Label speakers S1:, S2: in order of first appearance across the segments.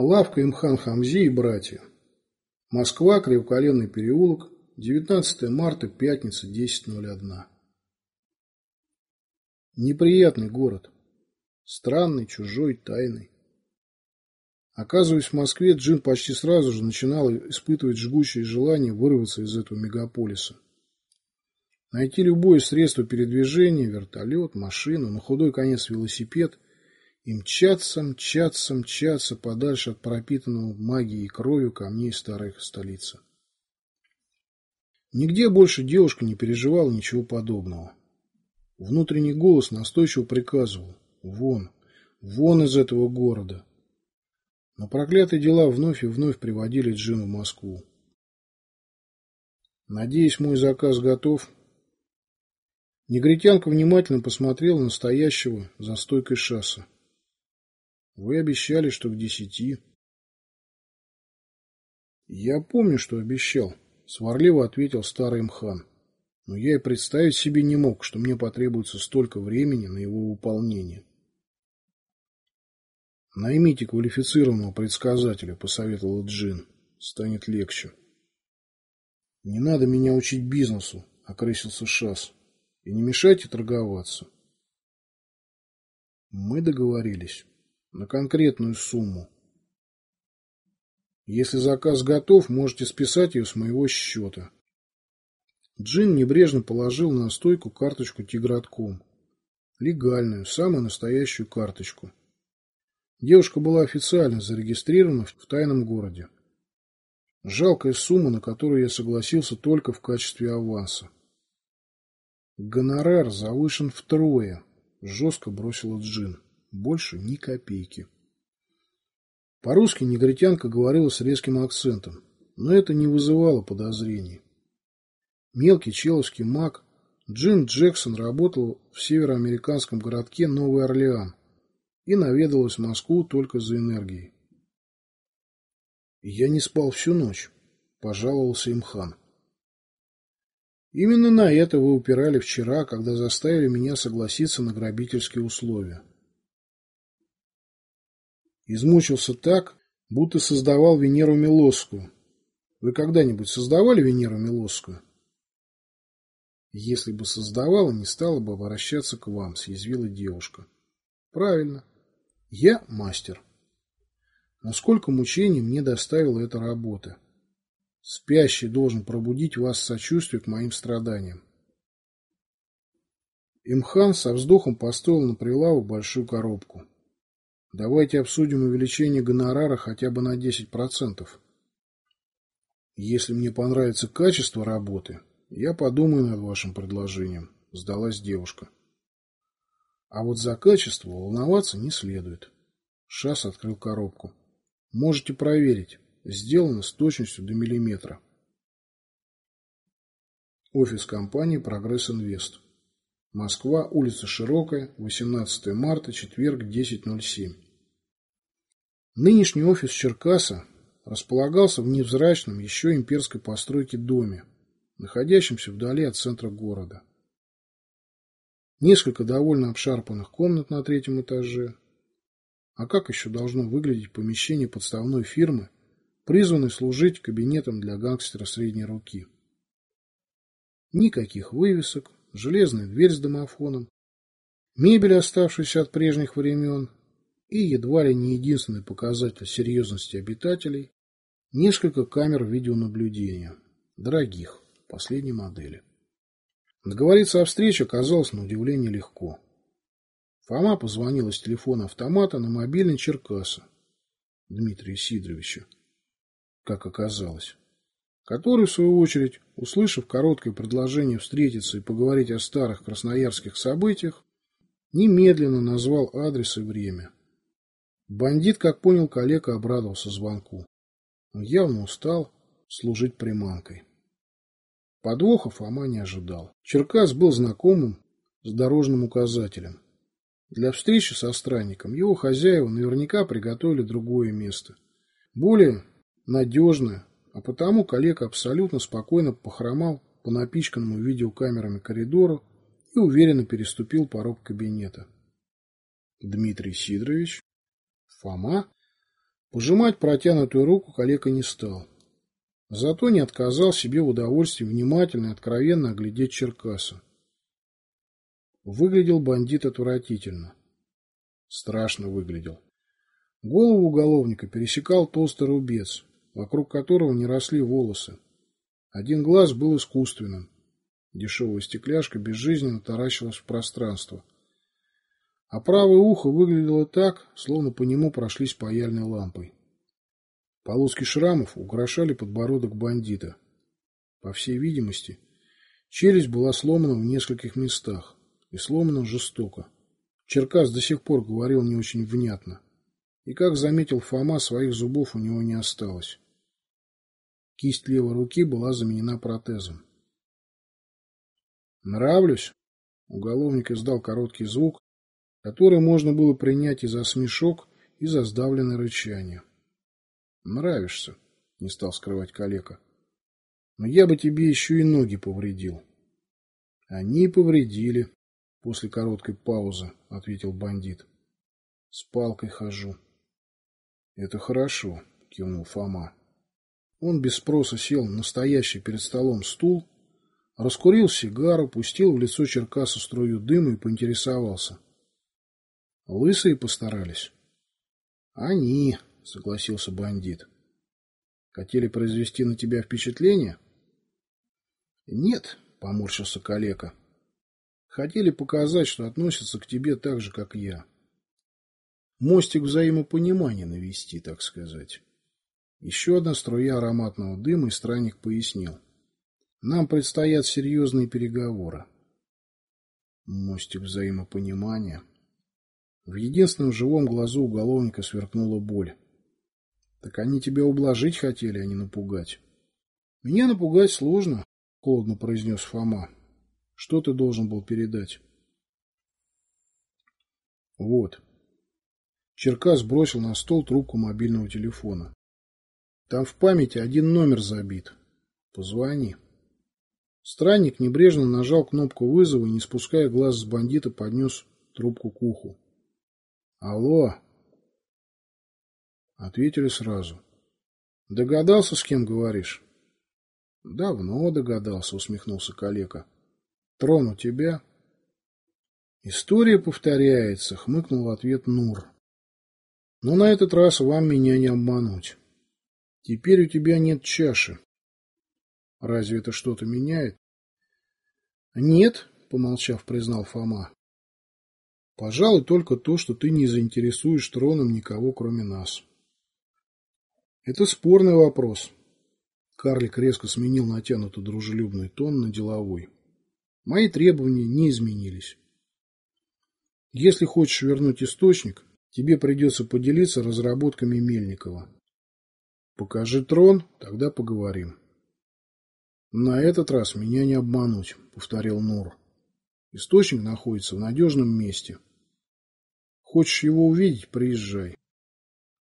S1: Лавка Имхан Хамзи и братья. Москва, Кривоколенный переулок, 19 марта, пятница, 10.01. Неприятный город. Странный, чужой, тайный. Оказываясь в Москве, Джин почти сразу же начинал испытывать жгучее желание вырваться из этого мегаполиса. Найти любое средство передвижения, вертолет, машину, на худой конец велосипед – и мчаться, мчаться, мчаться подальше от пропитанного магией и кровью камней старой столицы. Нигде больше девушка не переживала ничего подобного. Внутренний голос настойчиво приказывал «Вон, вон из этого города». Но проклятые дела вновь и вновь приводили Джин в Москву. Надеюсь, мой заказ готов. Негритянка внимательно посмотрела на стоящего за стойкой шасса. Вы обещали, что к десяти. Я помню, что обещал, сварливо ответил старый мхан. Но я и представить себе не мог, что мне потребуется столько времени на его выполнение. Наймите квалифицированного предсказателя, посоветовал Джин. Станет легче. Не надо меня учить бизнесу, окрысился Шас. И не мешайте торговаться. Мы договорились на конкретную сумму. Если заказ готов, можете списать ее с моего счета. Джин небрежно положил на стойку карточку Тигратком. Легальную, самую настоящую карточку. Девушка была официально зарегистрирована в тайном городе. Жалкая сумма, на которую я согласился только в качестве аванса. Гонорар завышен втрое, жестко бросила Джин. Больше ни копейки. По-русски негритянка говорила с резким акцентом, но это не вызывало подозрений. Мелкий человский маг Джин Джексон работал в североамериканском городке Новый Орлеан и наведалась в Москву только за энергией. «Я не спал всю ночь», – пожаловался им хан. «Именно на это вы упирали вчера, когда заставили меня согласиться на грабительские условия. Измучился так, будто создавал Венеру Милосскую. Вы когда-нибудь создавали Венеру Милосскую? Если бы создавала, не стала бы обращаться к вам, съязвила девушка. Правильно. Я мастер. Но сколько мучений мне доставила эта работа. Спящий должен пробудить вас сочувствие к моим страданиям. Имхан со вздохом поставил на прилавок большую коробку. Давайте обсудим увеличение гонорара хотя бы на 10%. Если мне понравится качество работы, я подумаю над вашим предложением, сдалась девушка. А вот за качество волноваться не следует. Шас открыл коробку. Можете проверить. Сделано с точностью до миллиметра. Офис компании «Прогресс Инвест». Москва, улица Широкая, 18 марта, четверг, 10.07. Нынешний офис Черкаса располагался в невзрачном еще имперской постройке доме, находящемся вдали от центра города. Несколько довольно обшарпанных комнат на третьем этаже. А как еще должно выглядеть помещение подставной фирмы, призванной служить кабинетом для гангстера средней руки? Никаких вывесок, железная дверь с домофоном, мебель, оставшаяся от прежних времен, и едва ли не единственный показатель серьезности обитателей – несколько камер видеонаблюдения, дорогих, последней модели. Договориться о встрече оказалось на удивление легко. Фома позвонил из телефона автомата на мобильный Черкаса Дмитрия Сидоровича, как оказалось который, в свою очередь, услышав короткое предложение встретиться и поговорить о старых красноярских событиях, немедленно назвал адрес и время. Бандит, как понял коллега, обрадовался звонку. Он явно устал служить приманкой. Подвоха Фома не ожидал. Черкас был знакомым с дорожным указателем. Для встречи со странником его хозяева наверняка приготовили другое место. Более надежное, а потому коллега абсолютно спокойно похромал по напичканному видеокамерами коридору и уверенно переступил порог кабинета. Дмитрий Сидорович? Фома? Пожимать протянутую руку коллега не стал. Зато не отказал себе в удовольствии внимательно и откровенно оглядеть Черкаса. Выглядел бандит отвратительно. Страшно выглядел. Голову уголовника пересекал толстый рубец, вокруг которого не росли волосы. Один глаз был искусственным. Дешевая стекляшка безжизненно таращилась в пространство. А правое ухо выглядело так, словно по нему прошлись паяльной лампой. Полоски шрамов украшали подбородок бандита. По всей видимости, челюсть была сломана в нескольких местах, и сломана жестоко. Черкас до сих пор говорил не очень внятно. И, как заметил Фома, своих зубов у него не осталось. Кисть левой руки была заменена протезом. «Нравлюсь?» Уголовник издал короткий звук, который можно было принять и за смешок, и за сдавленное рычание. «Нравишься», — не стал скрывать калека. «Но я бы тебе еще и ноги повредил». «Они повредили», — после короткой паузы ответил бандит. «С палкой хожу». «Это хорошо», — кивнул Фома. Он без спроса сел на стоящий перед столом стул, раскурил сигару, пустил в лицо Черкаса струю дыма и поинтересовался. Лысые постарались? Они, согласился бандит. Хотели произвести на тебя впечатление? Нет, поморщился калека. Хотели показать, что относятся к тебе так же, как я. Мостик взаимопонимания навести, так сказать. Еще одна струя ароматного дыма, и странник пояснил. Нам предстоят серьезные переговоры. Мостик взаимопонимания. В единственном живом глазу уголовника сверкнула боль. Так они тебя ублажить хотели, а не напугать. Меня напугать сложно, холодно произнес Фома. Что ты должен был передать? Вот. Черкас бросил на стол трубку мобильного телефона. Там в памяти один номер забит. Позвони. Странник небрежно нажал кнопку вызова и, не спуская глаз с бандита, поднес трубку к уху. Алло. Ответили сразу. Догадался, с кем говоришь? Давно догадался, усмехнулся калека. Трон у тебя? История повторяется, хмыкнул в ответ Нур. Но на этот раз вам меня не обмануть. Теперь у тебя нет чаши. Разве это что-то меняет? Нет, помолчав, признал Фома. Пожалуй, только то, что ты не заинтересуешь троном никого, кроме нас. Это спорный вопрос. Карлик резко сменил натянутый дружелюбный тон на деловой. Мои требования не изменились. Если хочешь вернуть источник, тебе придется поделиться разработками Мельникова. Покажи трон, тогда поговорим. На этот раз меня не обмануть, повторил Нур. Источник находится в надежном месте. Хочешь его увидеть, приезжай.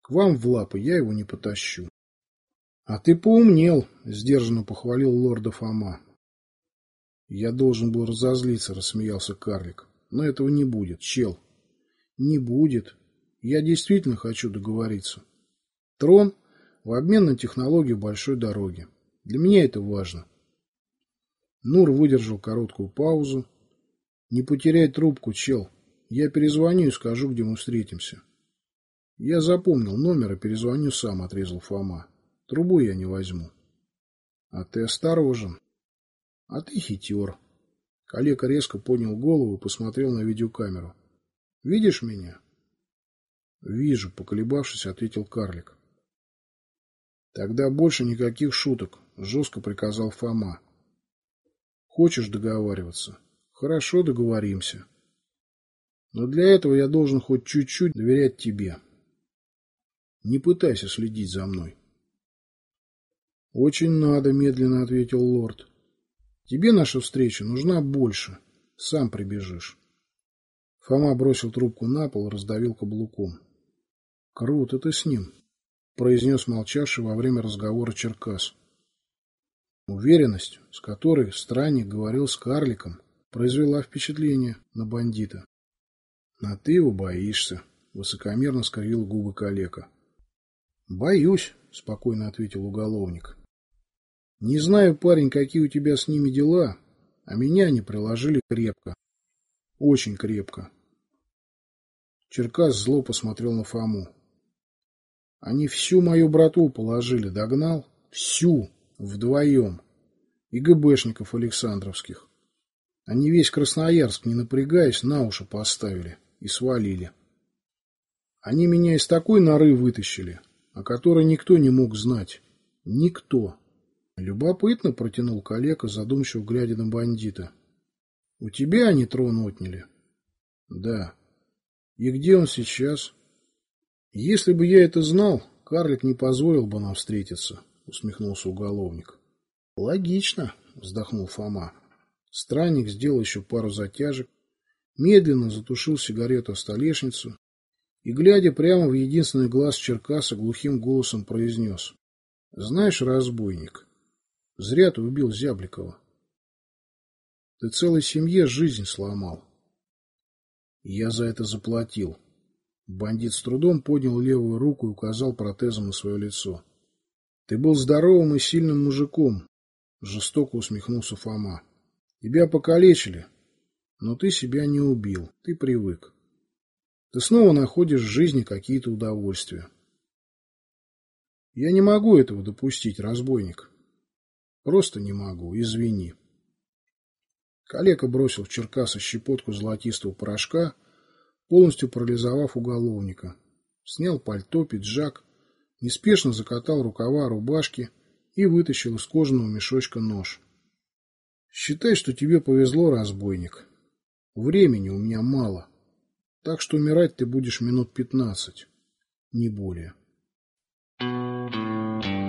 S1: К вам в лапы я его не потащу. А ты поумнел, сдержанно похвалил лорда Фома. Я должен был разозлиться, рассмеялся карлик. Но этого не будет, чел. Не будет. Я действительно хочу договориться. Трон в обмен на технологию большой дороги. Для меня это важно. Нур выдержал короткую паузу. Не потеряй трубку, чел. Я перезвоню и скажу, где мы встретимся. Я запомнил номер и перезвоню сам, отрезал Фома. Трубу я не возьму. А ты осторожен. А ты хитер. Коллега резко поднял голову и посмотрел на видеокамеру. Видишь меня? Вижу, поколебавшись, ответил карлик. Тогда больше никаких шуток, жестко приказал Фома. Хочешь договариваться? Хорошо, договоримся. Но для этого я должен хоть чуть-чуть доверять тебе. Не пытайся следить за мной. Очень надо, медленно ответил лорд. Тебе наша встреча нужна больше. Сам прибежишь. Фома бросил трубку на пол раздавил каблуком. Круто ты с ним, произнес молчавший во время разговора Черкас. Уверенность, с которой странник говорил с карликом, произвела впечатление на бандита. А ты его боишься, высокомерно скривил губы калека. Боюсь, спокойно ответил уголовник. Не знаю, парень, какие у тебя с ними дела, а меня они приложили крепко. Очень крепко. Черкас зло посмотрел на Фому. Они всю мою брату положили, догнал? Всю, вдвоем. И ГБшников Александровских. Они весь Красноярск, не напрягаясь, на уши поставили и свалили. Они меня из такой норы вытащили, о которой никто не мог знать. Никто. Любопытно протянул коллега, задумчиво глядя на бандита. У тебя они трон отняли? Да. И где он сейчас? Если бы я это знал, карлик не позволил бы нам встретиться, усмехнулся уголовник. Логично, вздохнул Фома. Странник сделал еще пару затяжек, медленно затушил сигарету о столешницу и, глядя прямо в единственный глаз Черкаса, глухим голосом произнес. «Знаешь, разбойник, зря ты убил Зябликова. Ты целой семье жизнь сломал. Я за это заплатил». Бандит с трудом поднял левую руку и указал протезом на свое лицо. «Ты был здоровым и сильным мужиком», — жестоко усмехнулся Фома. Тебя покалечили, но ты себя не убил, ты привык. Ты снова находишь в жизни какие-то удовольствия. Я не могу этого допустить, разбойник. Просто не могу, извини. Калека бросил в Черкаса щепотку золотистого порошка, полностью парализовав уголовника. Снял пальто, пиджак, неспешно закатал рукава рубашки и вытащил из кожаного мешочка нож. Считай, что тебе повезло, разбойник. Времени у меня мало, так что умирать ты будешь минут пятнадцать, не более. Thank you.